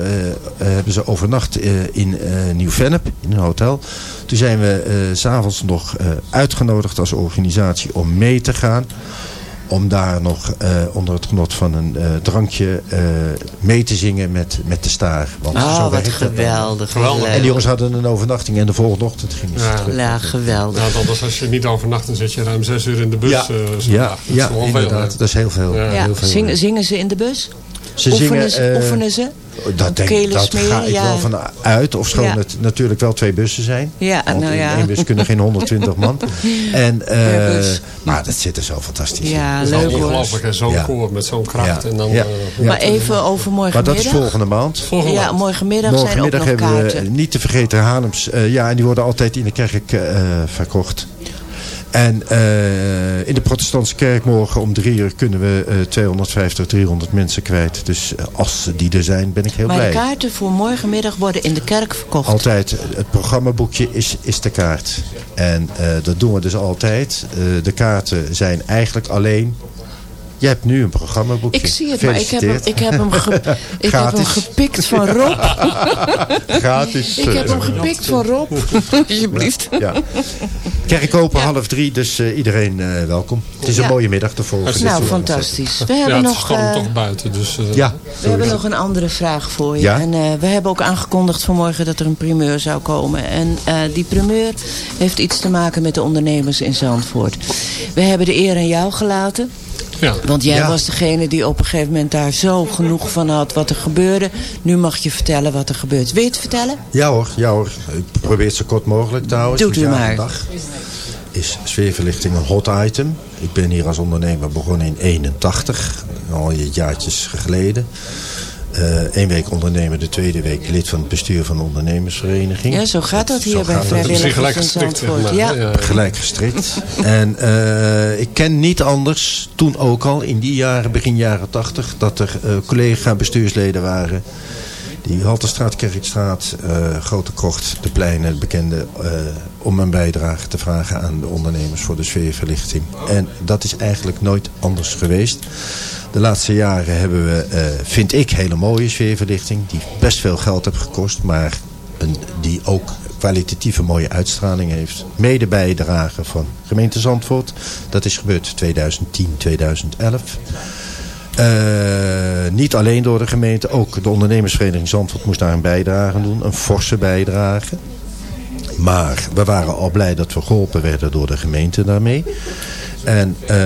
hebben ze overnacht in Nieuw-Vennep, in een hotel. Toen zijn we s s'avonds nog uitgenodigd als organisatie om mee te gaan. Om daar nog eh, onder het genot van een eh, drankje eh, mee te zingen met, met de staar. Want Oh, zo wat dat geweldig. En die jongens hadden een overnachting en de volgende ochtend gingen ze Ja. terug. Ja, geweldig. Ja, want anders als je niet overnacht, dan zit je ruim 6 uur in de bus. Ja, eh, ja, Dat is ja inderdaad. dat is heel veel. Ja. Ja, heel veel. zingen, zingen ze in de bus? Ze oefenen, zingen, ze, eh, oefenen ze? Dat, denk, Kelen dat smeren, ga ik ja. wel van uit. Of schoon Ja. het natuurlijk wel twee bussen zijn. Ja, Want nou in ja. één bus kunnen geen 120 man. En, eh, bus. maar dat zit er zo fantastisch Ja, in. Leuk hoor. ongelooflijk, hè. Zo'n Ja. koor met zo'n kracht. Ja. En dan, Ja. eh, Ja. Maar even over Maar morgenmiddag. dat is volgende maand. volgende Ja, morgenmiddag, zijn ook Morgenmiddag nog hebben we niet te vergeten Haarlems. eh, ja, en die worden altijd in de kerk eh, verkocht. En eh, in de protestantse kerk morgen om drie uur kunnen we eh, 250, 300 mensen kwijt. Dus eh, als die er zijn, ben ik heel maar blij. de kaarten voor morgenmiddag worden in de kerk verkocht. Altijd, eh, het programmaboekje is, is de kaart. En eh, dat doen we dus altijd. Eh, de kaarten zijn eigenlijk alleen... Je hebt nu een programmaboekje. Ik zie het, maar ik heb hem, ik heb hem, ge- ik heb hem Gratis. gepikt van Rob. Gratis. Ik heb hem gepikt van Rob. Alsjeblieft. Ja. Kerk open half drie, dus eh, iedereen eh, welkom. Het is een Ja. mooie middag te volgen. Nou, fantastisch. We Ja, hebben het nog... eh, toch buiten. Dus, eh, Ja, We hebben nog een andere vraag voor je. Ja? En eh, we hebben ook aangekondigd vanmorgen dat er een primeur zou komen. En eh, die primeur heeft iets te maken met de ondernemers in Zandvoort. We hebben de eer aan jou gelaten. Ja. Want jij Ja. was degene die op een gegeven moment daar zo genoeg van had wat er gebeurde. Nu mag je vertellen wat er gebeurt. Wil je het vertellen? Ja hoor, ja hoor. Ik probeer het zo kort mogelijk te houden. Doet u maar. dag. is sfeerverlichting een hot item. Ik ben hier als ondernemer begonnen in 81, al je jaartjes geleden. Eén week ondernemer, de tweede week lid van het bestuur van de ondernemersvereniging. Ja, zo gaat dat hier bij vrijwilligers Gelijk in gestrikt, Zandvoort. maar. Ja. Gelijk gestrikt. en eh, ik ken niet anders, toen ook al, in die jaren, begin jaren tachtig, dat er eh, collega-bestuursleden waren. Die Halterstraat, Kerkstraat, eh, Grote Krocht, de pleinen, bekende, eh, om een bijdrage te vragen aan de ondernemers voor de sfeerverlichting. En dat is eigenlijk nooit anders geweest. De laatste jaren hebben we, eh, vind ik, hele mooie sfeerverlichting. Die best veel geld heeft gekost, maar een, die ook kwalitatieve mooie uitstraling heeft. Mede bijdrage van gemeente Zandvoort. Dat is gebeurd 2010, 2011. Eh, niet alleen door de gemeente, ook de ondernemersvereniging Zandvoort moest daar een bijdrage doen. Een forse bijdrage. Maar we waren al blij dat we geholpen werden door de gemeente daarmee. En eh,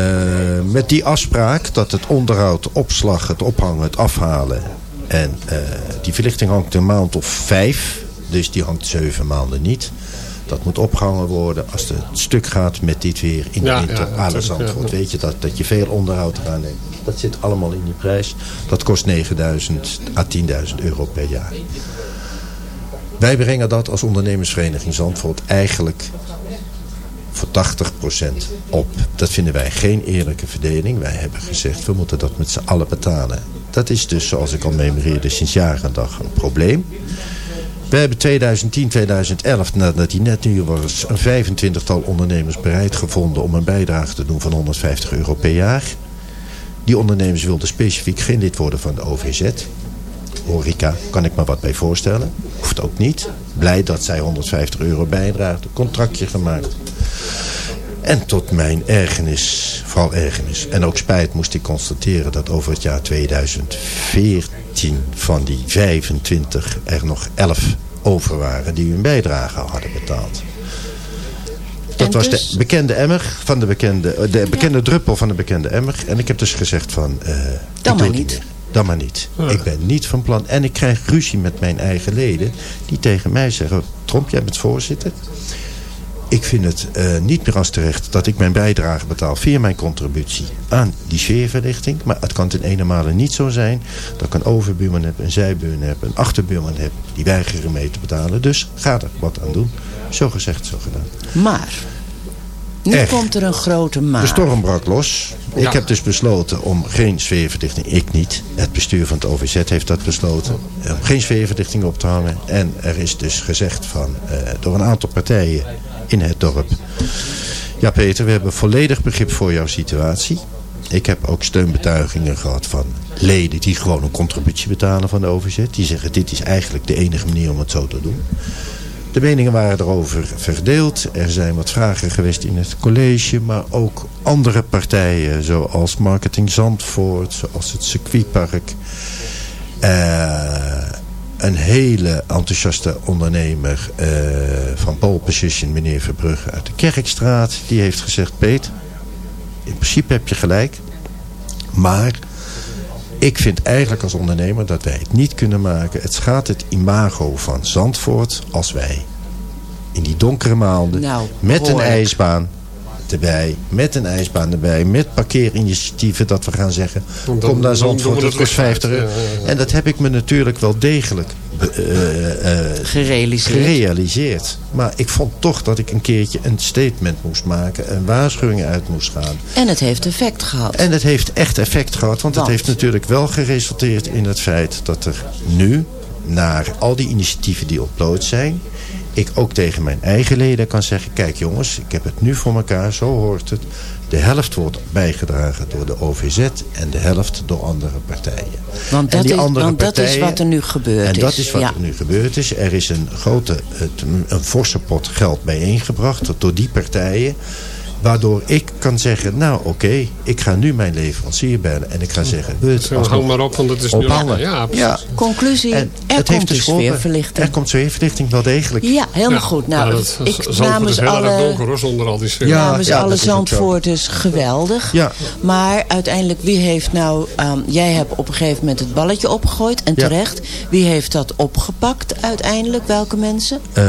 met die afspraak dat het onderhoud, opslag, het ophangen, het afhalen... en eh, die verlichting hangt een maand of vijf, dus die hangt zeven maanden niet... Dat moet opgehangen worden als het stuk gaat met dit weer in de winter. ja, antwoord. Weet je dat, dat je veel onderhoud eraan neemt. Dat zit allemaal in die prijs. Dat kost 9.000 à 10.000 euro per jaar. Wij brengen dat als ondernemersvereniging Zandvoort eigenlijk voor 80% op. Dat vinden wij geen eerlijke verdeling. Wij hebben gezegd, we moeten dat met z'n allen betalen. Dat is dus, zoals ik al memoreerde, sinds jaren en dag een probleem. We hebben 2010, 2011, nadat die net nieuw was, een 25-tal ondernemers bereid gevonden om een bijdrage te doen van 150 euro per jaar. Die ondernemers wilden specifiek geen lid worden van de OVZ. Horeca, kan ik me wat bij voorstellen. Hoeft ook niet. Blij dat zij 150 euro bijdraagt. Contractje gemaakt. En tot mijn ergernis, vooral ergernis en ook spijt moest ik constateren dat over het jaar 2014 van die 25 er nog 11 over waren die hun bijdrage al hadden betaald. Dat was dus? de bekende emmer van de bekende, eh, de bekende druppel van de bekende emmer. En ik heb dus gezegd van... eh, ik Dan maar niet. meer. Dan maar niet. Ik ben niet van plan. En ik krijg ruzie met mijn eigen leden. Die tegen mij zeggen... Tromp, jij bent voorzitter. Ik vind het eh, niet meer als terecht dat ik mijn bijdrage betaal via mijn contributie aan die sfeerverlichting. Maar het kan ten ene male niet zo zijn dat ik een overbuurman heb, een zijbuurman heb, een achterbuurman heb. Die weigeren mee te betalen. Dus ga er wat aan doen. Zo gezegd, zo gedaan. Maar, nu Echt. komt er een grote maar. De storm brak los. Ja. Ik heb dus besloten om geen sfeerverlichting, ik niet. Het bestuur van het OVZ heeft dat besloten. Om geen sfeerverlichting op te hangen. En er is dus gezegd van, eh, door een aantal partijen in het dorp. Ja Peter, we hebben volledig begrip voor jouw situatie. Ik heb ook steunbetuigingen gehad van leden die gewoon een contributie betalen van de OVZ. Die zeggen dit is eigenlijk de enige manier om het zo te doen. De meningen waren erover verdeeld. Er zijn wat vragen geweest in het college. Maar ook andere partijen zoals Marketing Zandvoort. Zoals het circuitpark. Eh, een hele enthousiaste ondernemer eh, van pole position, meneer Verbrugge uit de Kerkstraat. Die heeft gezegd, Peet, in principe heb je gelijk. Maar ik vind eigenlijk als ondernemer dat wij het niet kunnen maken. Het schaadt het imago van Zandvoort als wij in die donkere maanden Nou, met een ijsbaan erbij, met een ijsbaan erbij, met parkeerinitiatieven dat we gaan zeggen, Dan- kom naar Zandvoort, dat kost 50 terug euro. uit. Ja, ja, ja. En dat heb ik me natuurlijk wel degelijk eh, eh, Gerealiseerd. gerealiseerd. Maar ik vond toch dat ik een keertje een statement moest maken, een waarschuwing uit moest gaan. En het heeft effect gehad. En het heeft echt effect gehad. Want het heeft natuurlijk wel geresulteerd in het feit dat er nu... naar al die initiatieven die ontplooid zijn... ik ook tegen mijn eigen leden kan zeggen... kijk jongens, ik heb het nu voor elkaar, zo hoort het. De helft wordt bijgedragen door de OVZ... en de helft door andere partijen. Want En dat, is, want dat is wat er nu gebeurd en is. dat is wat ja. er nu gebeurd is. Er is een grote, een forse pot geld bijeengebracht door die partijen. Waardoor ik kan zeggen, nou oké, ik ga nu mijn leverancier bellen. En ik ga zeggen, het hang maar op, want het is nu al- ja, precies. ja. Conclusie, En er het komt heeft dus dus sfeerverlichting. Er komt sfeerverlichting wel degelijk. Ja, helemaal Ja. goed. Nou, Ja, dat- ik Zandvoort namens is heel erg alle, donker hoor, zonder al die sfeer. Ja, namens ja, alle. Zandvoorters geweldig. Ja. Maar uiteindelijk, wie heeft nou... ehm, jij hebt op een gegeven moment het balletje opgegooid. En Ja. terecht. Wie heeft dat opgepakt uiteindelijk? Welke mensen? Eh,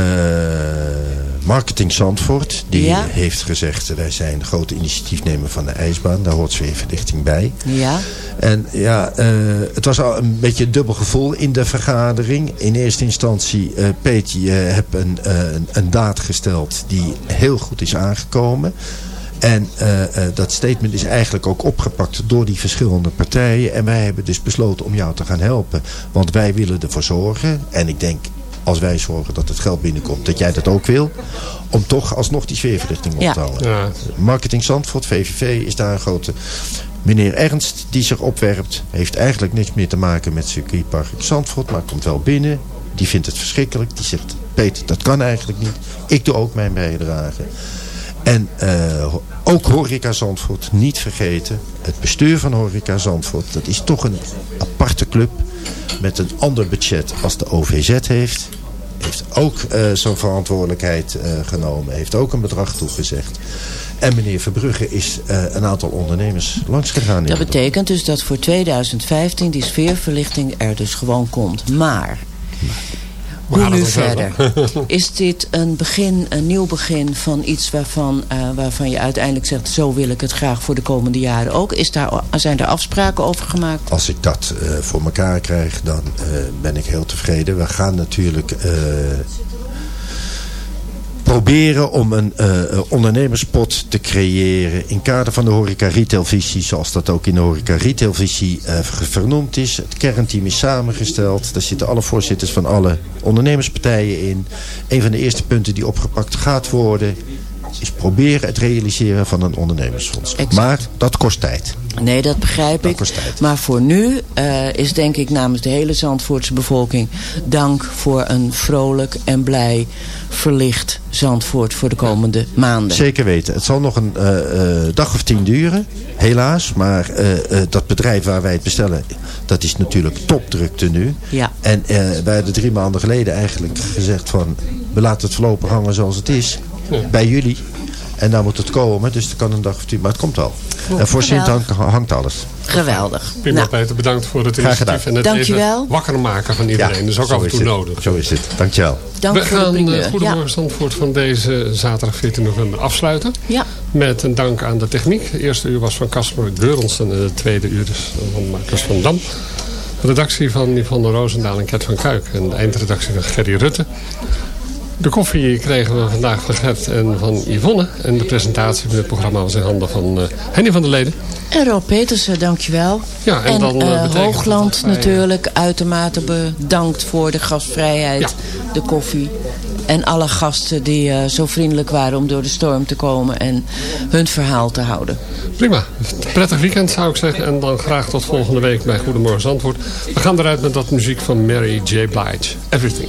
Marketing Zandvoort. Die Ja. heeft gezegd, wij zijn de grote initiatiefnemer van de ijsbaan. Daar hoort zweefverlichting bij. Ja. En ja, eh, het was al een beetje een dubbel gevoel in de vergadering. In eerste instantie, eh Peet, je hebt een, eh, een, een daad gesteld die heel goed is aangekomen. En dat statement is eigenlijk ook opgepakt door die verschillende partijen. En wij hebben dus besloten om jou te gaan helpen. Want wij willen ervoor zorgen. En ik denk, als wij zorgen dat het geld binnenkomt, dat jij dat ook wil. Om toch alsnog die sfeerverlichting op te houden. Ja. Marketing Zandvoort, VVV, is daar een grote... Meneer Ernst, die zich opwerpt, heeft eigenlijk niks meer te maken met circuitpark Zandvoort. Maar komt wel binnen. Die vindt het verschrikkelijk. Die zegt, Peter, dat kan eigenlijk niet. Ik doe ook mijn bijdrage. En eh, ook Horeca Zandvoort, niet vergeten. Het bestuur van Horeca Zandvoort, dat is toch een aparte club. Met een ander budget als de OVZ heeft. Heeft ook eh, zo'n verantwoordelijkheid eh, genomen. Heeft ook een bedrag toegezegd. En meneer Verbrugge is eh, een aantal ondernemers langs gegaan. in Dat betekent dus dat voor 2015 die sfeerverlichting er dus gewoon komt. Maar, hoe nu verder? Is dit een begin, een nieuw begin van iets waarvan, eh, waarvan je uiteindelijk zegt... zo wil ik het graag voor de komende jaren ook? Is daar, zijn er afspraken over gemaakt? Als ik dat eh, voor elkaar krijg, dan eh, ben ik heel tevreden. We gaan natuurlijk proberen om een eh, eh, ondernemerspot te creëren... in kader van de horeca retailvisie, zoals dat ook in de horeca retailvisie eh, ver- vernoemd is. Het kernteam is samengesteld. Daar zitten alle voorzitters van alle ondernemerspartijen in. Een van de eerste punten die opgepakt gaat worden... is proberen het realiseren van een ondernemersfonds. Maar dat kost tijd. Nee, dat begrijp ik. Maar voor nu eh, is denk ik namens de hele Zandvoortse bevolking... dank voor een vrolijk en blij verlicht Zandvoort voor de komende maanden. Zeker weten. Het zal nog een eh, eh, dag of tien duren, helaas. Maar dat bedrijf waar wij het bestellen, dat is natuurlijk topdrukte nu. Ja. En wij hadden drie maanden geleden eigenlijk gezegd van... we laten het voorlopig hangen zoals het is, bij jullie. En daar moet het komen, dus het kan een dag of tien, maar het komt wel. En voor Sint hangt, hangt alles. Geweldig. Prima Nou, Peter, bedankt voor het initiatief en het Dankjewel. even wakker maken van iedereen. Ja, dus ook af en is toe het. nodig. Zo is het. Dankjewel. dank We voor de gaan primeur. eh, Goedemorgen Ja. Zandvoort van deze zaterdag 14 november afsluiten. Ja. Met een dank aan de techniek. Het eerste uur was van Casper Geurensen en het tweede uur dus van Marcus van Dam. De redactie van Yvonne Roosendaal en Ket van Kuik. En de eindredactie van Gerry Rutte. De koffie kregen we vandaag van Gert en van Yvonne. En de presentatie van het programma was in handen van eh, Henny van der Leden. En Rob Petersen, dankjewel. Ja, en dan, eh, eh, Hoogland dat natuurlijk uitermate bedankt voor de gastvrijheid, de koffie. En alle gasten die zo vriendelijk waren om door de storm te komen en hun verhaal te houden. Prima. Prettig weekend zou ik zeggen. En dan graag tot volgende week bij Goedemorgen Zandvoort. We gaan eruit met dat muziek van Mary J. Blige. Everything.